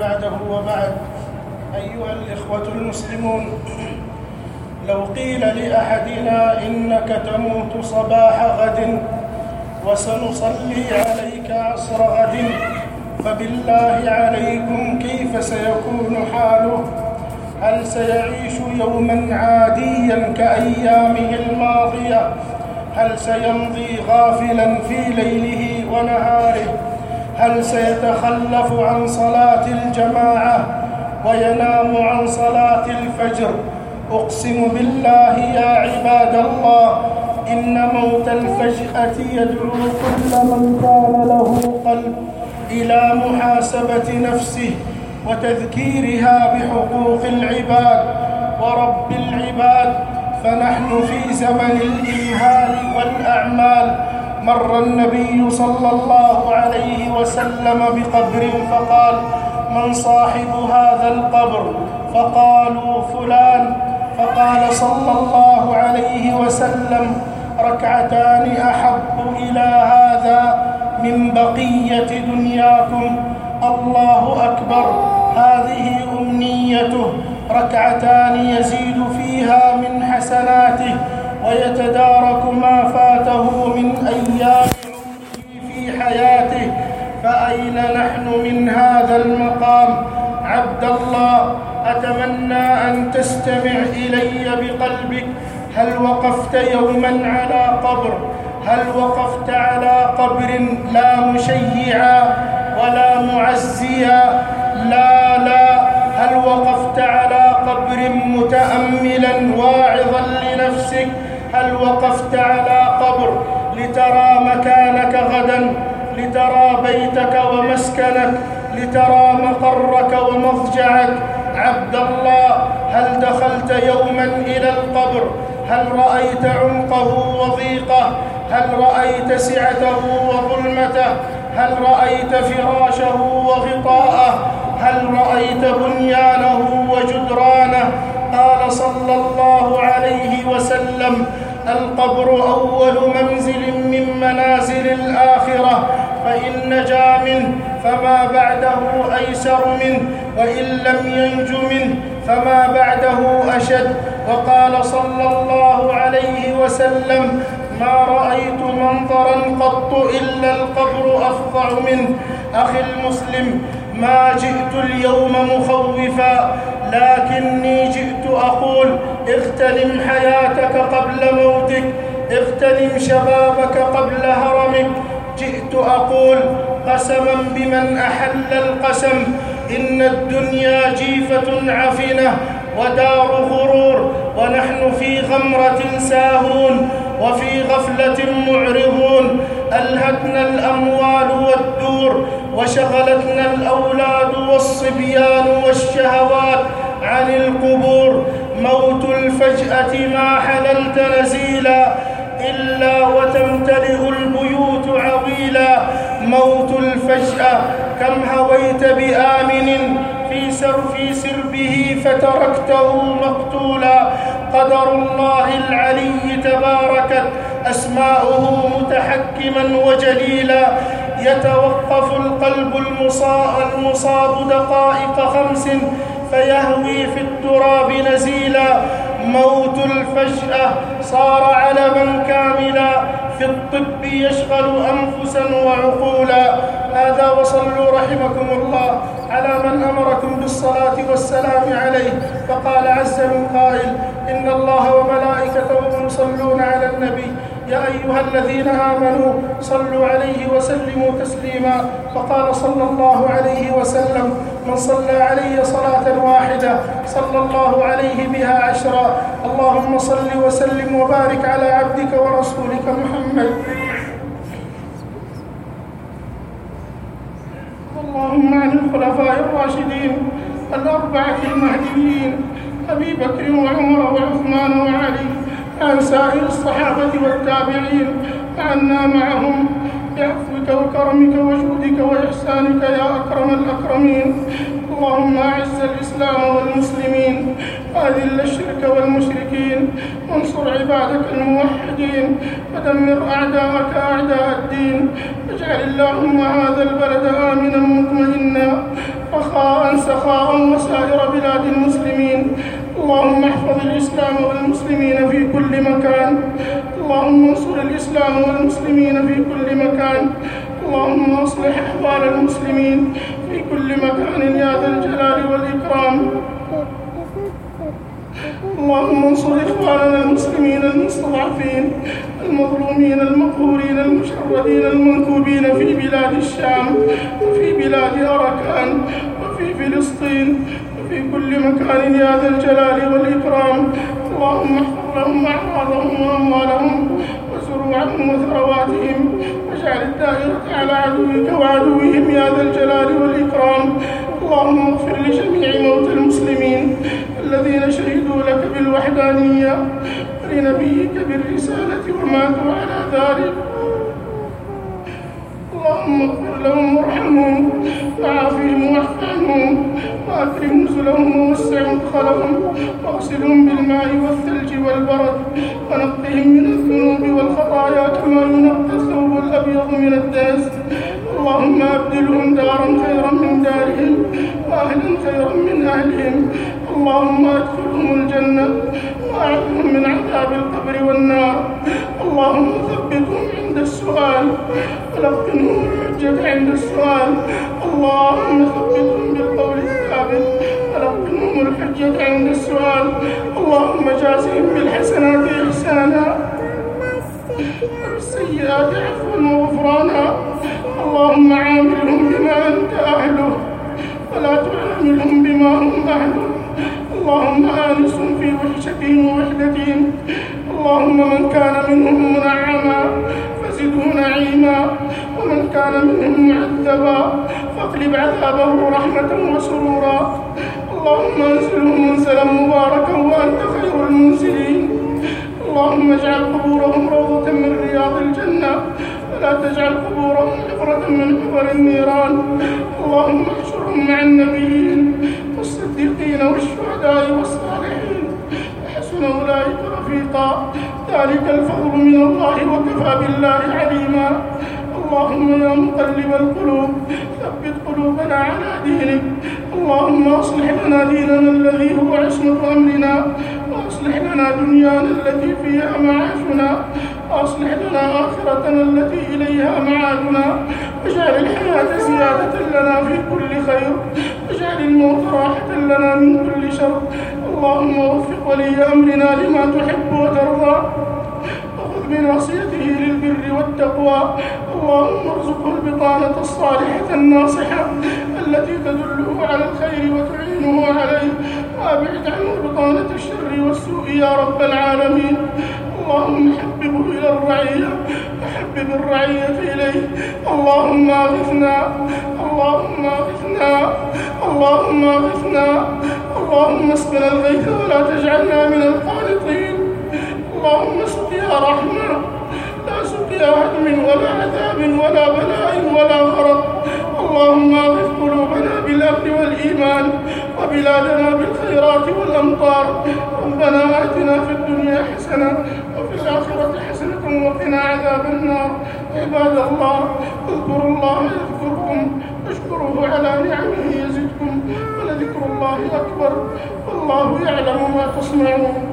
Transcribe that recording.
بعده وبعد. أيها الإخوة المسلمون لو قيل لأحدنا إنك تموت صباح غد وسنصلي عليك عصر غد فبالله عليكم كيف سيكون حاله؟ هل سيعيش يوما عاديا كأيامه الماضية؟ هل سيمضي غافلا في ليله ونهاره؟ هل سيتخلف عن صلاة الجماعة وينام عن صلاة الفجر؟ أقسم بالله يا عباد الله إن موت الفجأة يدعو كل من كان له قلب إلى محاسبة نفسه وتذكيرها بحقوق العباد. ورب العباد فنحن في زمن الإمهال والأعمال. مر النبي صلى الله عليه وسلم بقبر فقال من صاحب هذا القبر؟ فقالوا فلان. فقال صلى الله عليه وسلم ركعتان أحب إلى هذا من بقية دنياكم. الله أكبر هذه أمنيته. ركعتان يزيد فيها من حسناته ويتدارك ما فاته عبد الله أتمنى أن تستمع إلي بقلبك. هل وقفت يوما على قبر؟ هل وقفت على قبر لا مشيعا ولا معزيا؟ لا لا. هل وقفت على قبر متاملا واعظا لنفسك؟ هل وقفت على قبر لترى مكانك غدا؟ لترى بيتك ومسكنك لترى مقرك ومضجعك. عبد الله هل دخلت يوما إلى القبر؟ هل رأيت عمقه وضيقه؟ هل رأيت سعته وظلمته؟ هل رأيت فراشه وغطاءه؟ هل رأيت بنيانه وجدرانه؟ قال صلى الله عليه وسلم القبر أول منزل من منازل الآخرة. فإن نجا منه فما بعده أيسر منه وإن لم ينج منه فما بعده أشد. وقال صلى الله عليه وسلم ما رأيت منظرا قط إلا القبر أفظع منه. أخي المسلم ما جئت اليوم مخوفا لكني جئت أقول اغتنم حياتك قبل موتك اغتنم شبابك قبل هرمك جئت أقول قسما بمن أحل القسم إن الدنيا جيفة عفنة ودار غرور ونحن في غمرة ساهون وفي غفلة معرضون. ألهتنا الأموال والدور وشغلتنا الأولاد والصبيان والشهوات عن القبور. موت الفجأة ما حللت نزيلا إلا وتمتلئ البيوت عويلا موت الفجاه كم هويت بآمن في سر في سربه فتركته مقتولا قدر الله العلي تباركت أسماؤه متحكما وجليلا يتوقف القلب المصاب دقائق خمس فيهوي في التراب نزيلا موت الفجأة صار علما كاملا في الطب يشغل أنفسا وعقولا. هذا وصلوا رحمكم الله على من أمركم بالصلاة والسلام عليه. فقال عز من قائل إن الله وملائكته يصلون على النبي. يا أيها الذين آمنوا صلوا عليه وسلموا تسليما. فقال صلى الله عليه وسلم من صلى علي صلاة واحدة صلى الله عليه بها عشرا. اللهم صل وسلم وبارك على عبدك ورسولك محمد. اللهم عن الخلفاء الراشدين الأربعة المهديين أبي بكر وعمر وعثمان وعلي عن سائر الصحابة والتابعين عنا معهم بعفوك وكرمك وجودك وإحسانك يا أكرم الأكرمين. اللهم أعز الإسلام والمسلمين وأذل الشرك والمشركين وانصر عبادك الموحدين ودمر أعداءك أعداء الدين. واجعل اللهم هذا البلد آمنا مطمئنا رخاء سخاء وسائر بلاد المسلمين. اللهم احفظ الإسلام والمسلمين في كل مكان. اللهم انصر الإسلام والمسلمين في كل مكان. اللهم اصلح أحوال المسلمين في كل مكان يا ذا الجلال والإكرام. اللهم انصر إخواننا المسلمين المستضعفين المظلومين المقهورين المشردين المنكوبين في بلاد الشام وفي بلاد أركان وفي فلسطين وفي كل مكان يا ذا الجلال والإكرام. اللهم احفظ لهم اعراضهم وأموالهم وزروعهم وثرواتهم واجعل الدائرة على عدوك وعدوهم يا ذا الجلال والإكرام. اللهم اغفر لجميع موتى المسلمين الذين شهدوا لك بالوحدانية ولنبيك بالرسالة وماتوا على ذلك. اللهم اغفر لهم وارحمهم وعافهم واعف واكرم نزلهم ووسع مدخلهم واغسلهم بالماء والثلج والبرد. ونقهم من الذنوب والخطايا كما ينقى الثوب الأبيض من الدنس اللهم أبدلهم دارا خيرا من دارهم وأهلا خيرا من أهلهم. اللهم أدخلهم الجنة وأعذهم من عذاب القبر والنار. اللهم ثبتهم السؤال. ولقنهم الحجه عند السؤال. اللهم ثبتهم بالقول الثابت. ولقنهم الحجه عند السؤال. اللهم جازهم بالحسنات احسانا وبالسيئات عفوا وغفرانا منهم معذبا فاقلب عذابه رحمة وسرورا. اللهم انزلهم منزلا مباركا وأنت خير المنزلين. اللهم اجعل قبورهم روضة من رياض الجنة. ولا تجعل قبورهم حفرة من حفر النيران. اللهم احشرهم مع النبيين والصديقين والشهداء والصالحين. وحسن أولئك رفيقا. ذلك الفضل من الله وكفى بالله عليما اللهم يا مقلب القلوب ثبت قلوبنا على دينك. اللهم أصلح لنا ديننا الذي هو عصمة أمرنا وأصلح لنا دنيانا التي فيها معاشنا وأصلح لنا آخرتنا التي إليها معادنا. واجعل الحياة زيادة لنا في كل خير. واجعل الموت راحة لنا من كل شر. اللهم وفق ولي أمرنا لما تحب وترضى. بناصيته للبر والتقوى. اللهم ارزقه البطانة الصالحة الناصحة التي تدله على الخير وتعينه عليه. وابعد عنه بطانة الشر والسوء يا رب العالمين. اللهم حببه إلى الرعية وحبب الرعية إليه. اللهم اغثنا اللهم اغثنا اللهم اغثنا. اللهم اسقنا الغيث ولا تجعلنا من القانطين. اللهم سقيا رحمة لا هدم ولا عذاب ولا بلاء ولا غرق. اللهم أغث قلوبنا بالامن والإيمان وبلادنا بالخيرات والأمطار. ربنا آتنا في الدنيا حسنة وفي الآخرة حسنة وقنا عذاب النار. عباد الله اذكروا الله يذكركم. واشكروه على نعمه يزدكم ولذكر الله أكبر. والله يعلم ما تصنعون.